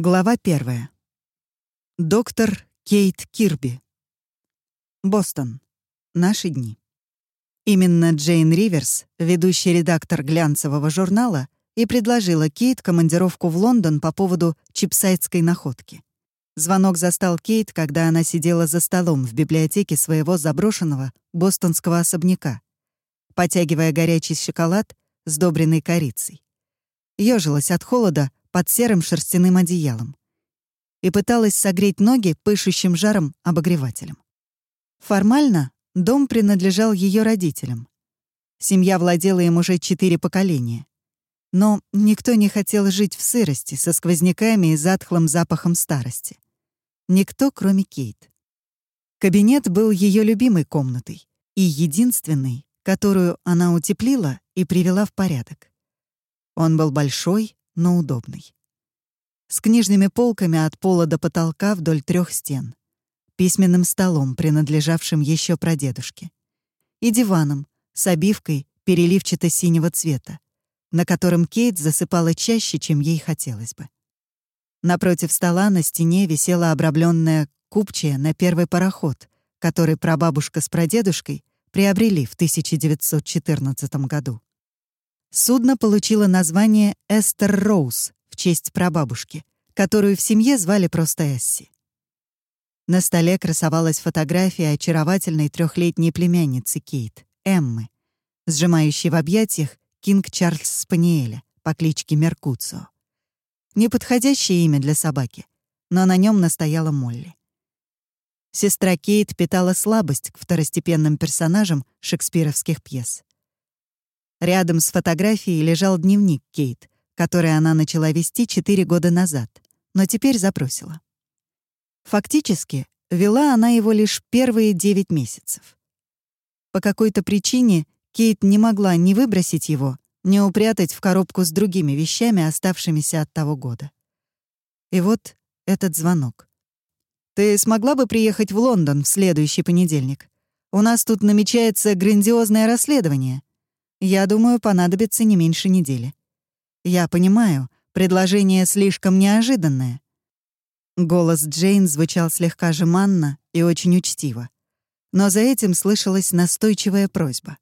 Глава первая. Доктор Кейт Кирби. Бостон. Наши дни. Именно Джейн Риверс, ведущий редактор глянцевого журнала, и предложила Кейт командировку в Лондон по поводу чипсайдской находки. Звонок застал Кейт, когда она сидела за столом в библиотеке своего заброшенного бостонского особняка, потягивая горячий шоколад, сдобренный корицей. Ёжилась от холода, под серым шерстяным одеялом и пыталась согреть ноги пышущим жаром обогревателем. Формально дом принадлежал ее родителям. Семья владела им уже четыре поколения. Но никто не хотел жить в сырости со сквозняками и затхлым запахом старости. Никто, кроме Кейт. Кабинет был ее любимой комнатой и единственной, которую она утеплила и привела в порядок. Он был большой, но удобный. С книжными полками от пола до потолка вдоль трех стен, письменным столом, принадлежавшим еще прадедушке, и диваном с обивкой переливчато-синего цвета, на котором Кейт засыпала чаще, чем ей хотелось бы. Напротив стола на стене висела обрамленная купчая на первый пароход, который прабабушка с прадедушкой приобрели в 1914 году. Судно получило название «Эстер Роуз» в честь прабабушки, которую в семье звали просто Эсси. На столе красовалась фотография очаровательной трехлетней племянницы Кейт, Эммы, сжимающей в объятиях Кинг Чарльз Спаниеля по кличке Меркуцио. Неподходящее имя для собаки, но на нем настояла Молли. Сестра Кейт питала слабость к второстепенным персонажам шекспировских пьес. Рядом с фотографией лежал дневник Кейт, который она начала вести четыре года назад, но теперь забросила. Фактически, вела она его лишь первые девять месяцев. По какой-то причине Кейт не могла ни выбросить его, ни упрятать в коробку с другими вещами, оставшимися от того года. И вот этот звонок. «Ты смогла бы приехать в Лондон в следующий понедельник? У нас тут намечается грандиозное расследование. Я думаю, понадобится не меньше недели. Я понимаю, предложение слишком неожиданное. Голос Джейн звучал слегка жеманно и очень учтиво. Но за этим слышалась настойчивая просьба.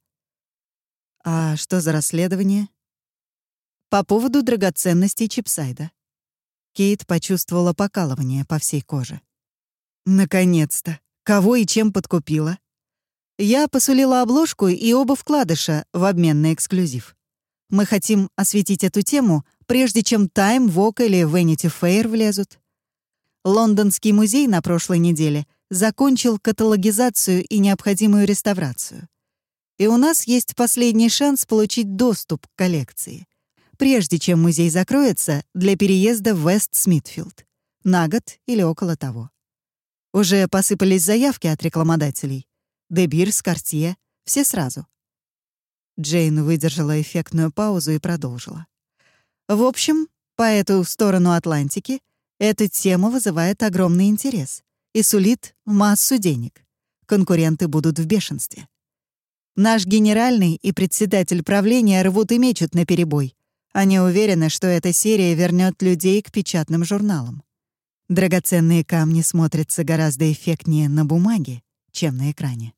«А что за расследование?» «По поводу драгоценностей Чипсайда». Кейт почувствовала покалывание по всей коже. «Наконец-то! Кого и чем подкупила?» Я посулила обложку и оба вкладыша в обмен на эксклюзив. Мы хотим осветить эту тему, прежде чем Time, Vogue или Vanity Fair влезут. Лондонский музей на прошлой неделе закончил каталогизацию и необходимую реставрацию. И у нас есть последний шанс получить доступ к коллекции, прежде чем музей закроется для переезда в Вест-Смитфилд. На год или около того. Уже посыпались заявки от рекламодателей. Де Бирс, Картье, все сразу. Джейн выдержала эффектную паузу и продолжила. В общем, по эту сторону Атлантики эта тема вызывает огромный интерес и сулит массу денег. Конкуренты будут в бешенстве. Наш генеральный и председатель правления рвут и мечут на перебой. Они уверены, что эта серия вернет людей к печатным журналам. Драгоценные камни смотрятся гораздо эффектнее на бумаге, чем на экране.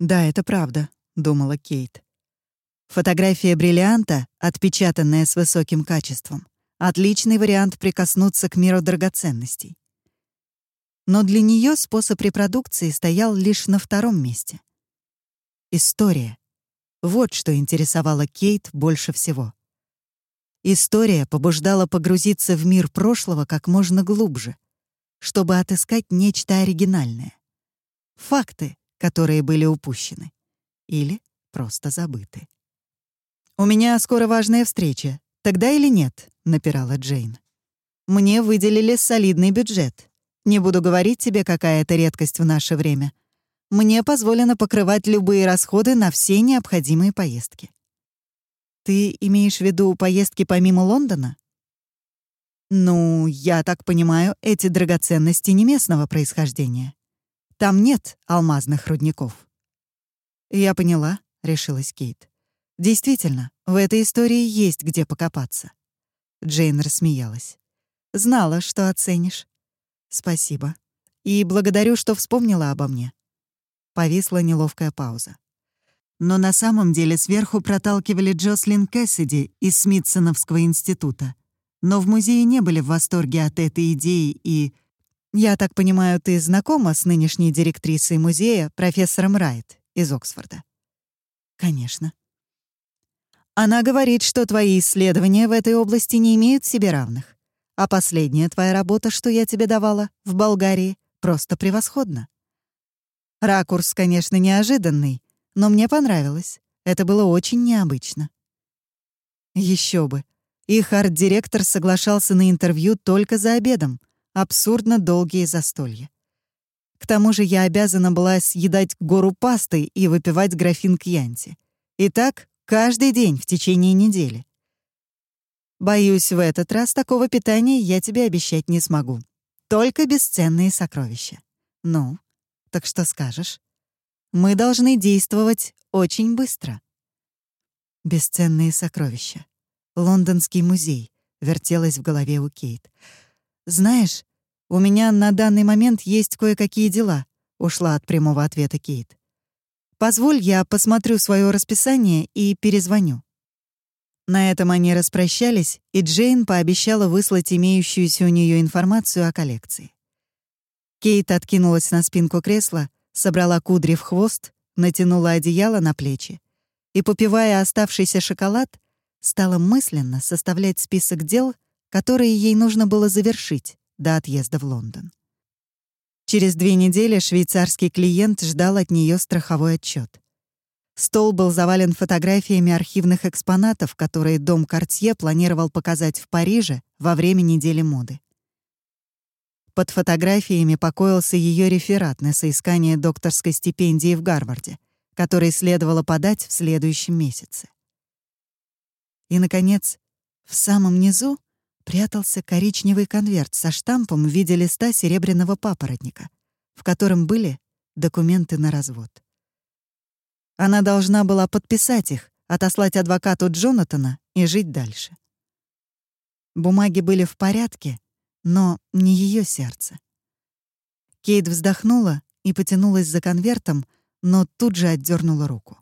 «Да, это правда», — думала Кейт. Фотография бриллианта, отпечатанная с высоким качеством, отличный вариант прикоснуться к миру драгоценностей. Но для нее способ репродукции стоял лишь на втором месте. История. Вот что интересовало Кейт больше всего. История побуждала погрузиться в мир прошлого как можно глубже, чтобы отыскать нечто оригинальное. Факты, которые были упущены или просто забыты. «У меня скоро важная встреча. Тогда или нет?» — напирала Джейн. «Мне выделили солидный бюджет. Не буду говорить тебе, какая это редкость в наше время. Мне позволено покрывать любые расходы на все необходимые поездки». «Ты имеешь в виду поездки помимо Лондона?» «Ну, я так понимаю, эти драгоценности не местного происхождения. Там нет алмазных рудников». «Я поняла», — решилась Кейт. «Действительно, в этой истории есть где покопаться». Джейн рассмеялась. Знала, что оценишь. Спасибо. И благодарю, что вспомнила обо мне. Повисла неловкая пауза. Но на самом деле сверху проталкивали Джослин Кэссиди из Смитсоновского института. Но в музее не были в восторге от этой идеи и... Я так понимаю, ты знакома с нынешней директрисой музея, профессором Райт из Оксфорда? Конечно. Она говорит, что твои исследования в этой области не имеют себе равных. А последняя твоя работа, что я тебе давала, в Болгарии, просто превосходна. Ракурс, конечно, неожиданный, но мне понравилось. Это было очень необычно. Еще бы. Их арт-директор соглашался на интервью только за обедом. Абсурдно долгие застолья. К тому же я обязана была съедать гору пасты и выпивать графин кьянти. И так каждый день в течение недели. Боюсь, в этот раз такого питания я тебе обещать не смогу. Только бесценные сокровища. Ну, так что скажешь? Мы должны действовать очень быстро. Бесценные сокровища. Лондонский музей. Вертелось в голове у Кейт. Знаешь, у меня на данный момент есть кое-какие дела. Ушла от прямого ответа Кейт. Позволь, я посмотрю свое расписание и перезвоню. На этом они распрощались, и Джейн пообещала выслать имеющуюся у нее информацию о коллекции. Кейт откинулась на спинку кресла, собрала кудри в хвост, натянула одеяло на плечи и, попивая оставшийся шоколад, стала мысленно составлять список дел, которые ей нужно было завершить до отъезда в Лондон. Через две недели швейцарский клиент ждал от нее страховой отчет. Стол был завален фотографиями архивных экспонатов, которые дом Кортье планировал показать в Париже во время недели моды. Под фотографиями покоился ее реферат на соискание докторской стипендии в Гарварде, который следовало подать в следующем месяце. И, наконец, в самом низу прятался коричневый конверт со штампом в виде листа серебряного папоротника, в котором были документы на развод. Она должна была подписать их, отослать адвокату Джонатана и жить дальше. Бумаги были в порядке, но не ее сердце. Кейт вздохнула и потянулась за конвертом, но тут же отдернула руку.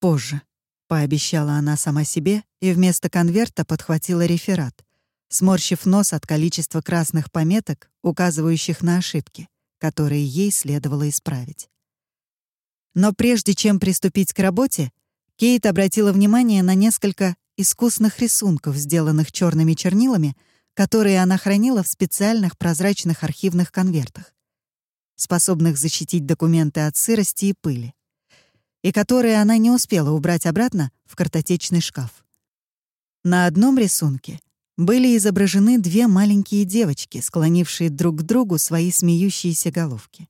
«Позже», — пообещала она сама себе и вместо конверта подхватила реферат, сморщив нос от количества красных пометок, указывающих на ошибки, которые ей следовало исправить. Но прежде чем приступить к работе, Кейт обратила внимание на несколько искусных рисунков, сделанных черными чернилами, которые она хранила в специальных прозрачных архивных конвертах, способных защитить документы от сырости и пыли, и которые она не успела убрать обратно в картотечный шкаф. На одном рисунке были изображены две маленькие девочки, склонившие друг к другу свои смеющиеся головки.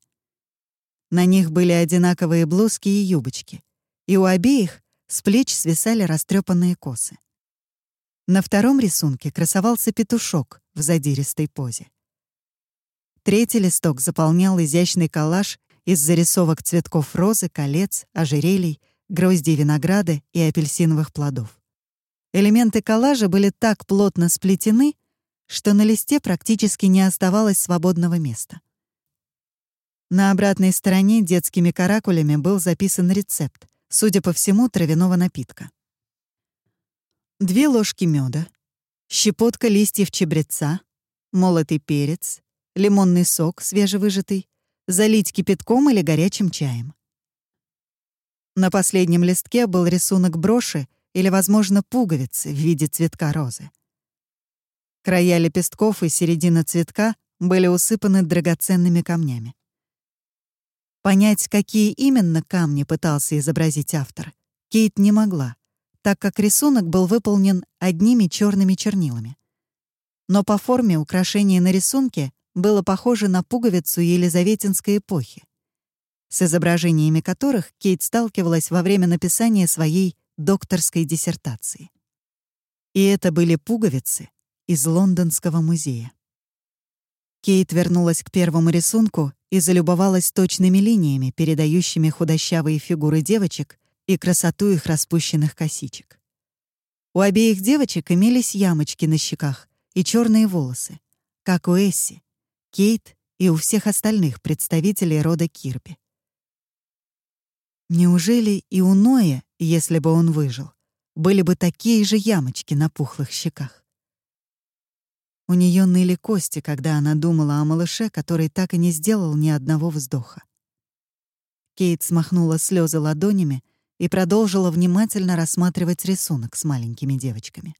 На них были одинаковые блузки и юбочки, и у обеих с плеч свисали растрепанные косы. На втором рисунке красовался петушок в задиристой позе. Третий листок заполнял изящный коллаж из зарисовок цветков розы, колец, ожерелий, гроздей винограда и апельсиновых плодов. Элементы коллажа были так плотно сплетены, что на листе практически не оставалось свободного места. На обратной стороне детскими каракулями был записан рецепт, судя по всему, травяного напитка. Две ложки меда, щепотка листьев чебреца, молотый перец, лимонный сок свежевыжатый, залить кипятком или горячим чаем. На последнем листке был рисунок броши или, возможно, пуговицы в виде цветка розы. Края лепестков и середина цветка были усыпаны драгоценными камнями. Понять, какие именно камни пытался изобразить автор, Кейт не могла, так как рисунок был выполнен одними черными чернилами. Но по форме украшение на рисунке было похоже на пуговицу Елизаветинской эпохи, с изображениями которых Кейт сталкивалась во время написания своей докторской диссертации. И это были пуговицы из Лондонского музея. Кейт вернулась к первому рисунку и залюбовалась точными линиями, передающими худощавые фигуры девочек и красоту их распущенных косичек. У обеих девочек имелись ямочки на щеках и черные волосы, как у Эсси, Кейт и у всех остальных представителей рода Кирби. Неужели и у Ноя, если бы он выжил, были бы такие же ямочки на пухлых щеках? У нее ныли кости, когда она думала о малыше, который так и не сделал ни одного вздоха. Кейт смахнула слезы ладонями и продолжила внимательно рассматривать рисунок с маленькими девочками.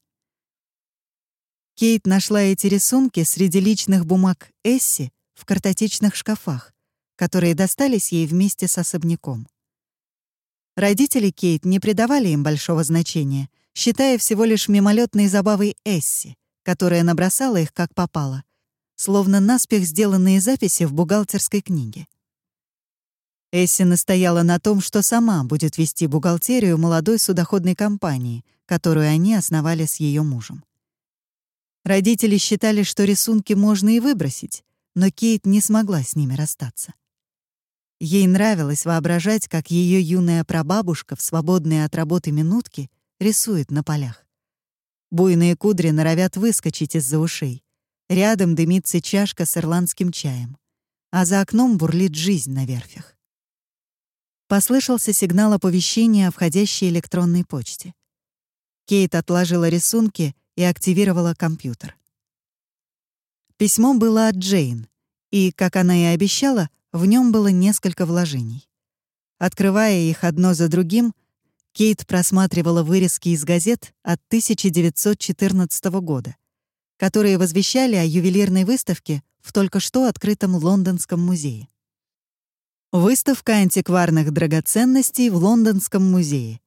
Кейт нашла эти рисунки среди личных бумаг Эсси в картотечных шкафах, которые достались ей вместе с особняком. Родители Кейт не придавали им большого значения, считая всего лишь мимолетной забавой Эсси, которая набросала их как попало, словно наспех сделанные записи в бухгалтерской книге. Эсси настояла на том, что сама будет вести бухгалтерию молодой судоходной компании, которую они основали с ее мужем. Родители считали, что рисунки можно и выбросить, но Кейт не смогла с ними расстаться. Ей нравилось воображать, как ее юная прабабушка в свободные от работы минутки рисует на полях. Буйные кудри норовят выскочить из-за ушей. Рядом дымится чашка с ирландским чаем. А за окном бурлит жизнь на верфях. Послышался сигнал оповещения о входящей электронной почте. Кейт отложила рисунки и активировала компьютер. Письмо было от Джейн, и, как она и обещала, в нем было несколько вложений. Открывая их одно за другим, Кейт просматривала вырезки из газет от 1914 года, которые возвещали о ювелирной выставке в только что открытом Лондонском музее. Выставка антикварных драгоценностей в Лондонском музее.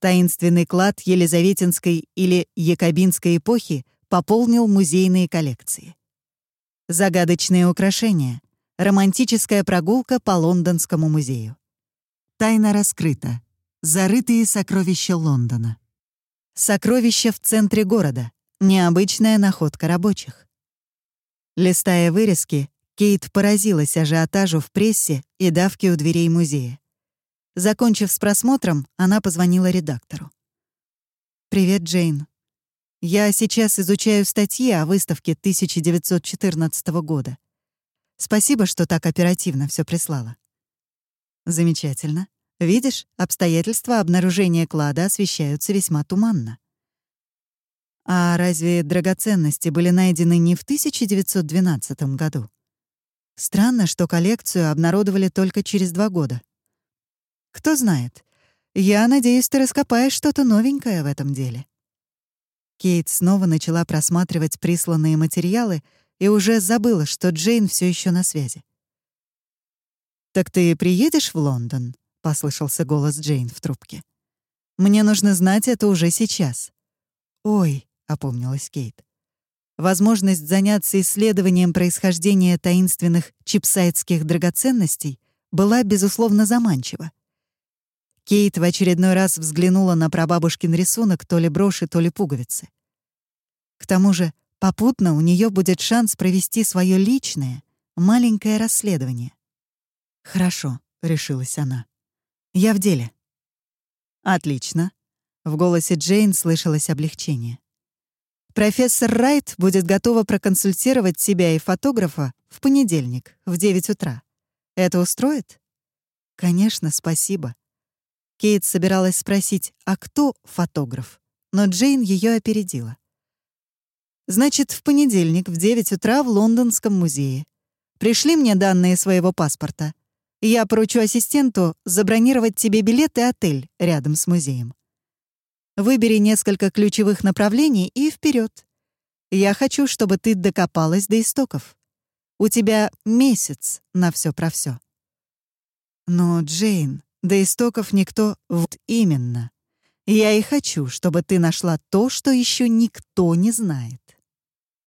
Таинственный клад Елизаветинской или Якобинской эпохи пополнил музейные коллекции. Загадочные украшения. Романтическая прогулка по Лондонскому музею. Тайна раскрыта. Зарытые сокровища Лондона. Сокровища в центре города. Необычная находка рабочих. Листая вырезки, Кейт поразилась ажиотажу в прессе и давке у дверей музея. Закончив с просмотром, она позвонила редактору. «Привет, Джейн. Я сейчас изучаю статьи о выставке 1914 года. Спасибо, что так оперативно все прислала». «Замечательно. Видишь, обстоятельства обнаружения клада освещаются весьма туманно. А разве драгоценности были найдены не в 1912 году? Странно, что коллекцию обнародовали только через два года. Кто знает. Я надеюсь, ты раскопаешь что-то новенькое в этом деле. Кейт снова начала просматривать присланные материалы и уже забыла, что Джейн все еще на связи. «Так ты приедешь в Лондон?» — послышался голос Джейн в трубке. «Мне нужно знать это уже сейчас». «Ой», — опомнилась Кейт. Возможность заняться исследованием происхождения таинственных чипсайдских драгоценностей была, безусловно, заманчива. Кейт в очередной раз взглянула на прабабушкин рисунок то ли броши, то ли пуговицы. К тому же, попутно у нее будет шанс провести свое личное, маленькое расследование. «Хорошо», — решилась она. «Я в деле». «Отлично». В голосе Джейн слышалось облегчение. «Профессор Райт будет готова проконсультировать себя и фотографа в понедельник в 9 утра. Это устроит?» «Конечно, спасибо», Кейт собиралась спросить, а кто фотограф? Но Джейн ее опередила. «Значит, в понедельник в 9 утра в Лондонском музее. Пришли мне данные своего паспорта. Я поручу ассистенту забронировать тебе билет и отель рядом с музеем. Выбери несколько ключевых направлений и вперед. Я хочу, чтобы ты докопалась до истоков. У тебя месяц на все про все. Но, Джейн, до истоков никто... Вот именно. Я и хочу, чтобы ты нашла то, что еще никто не знает.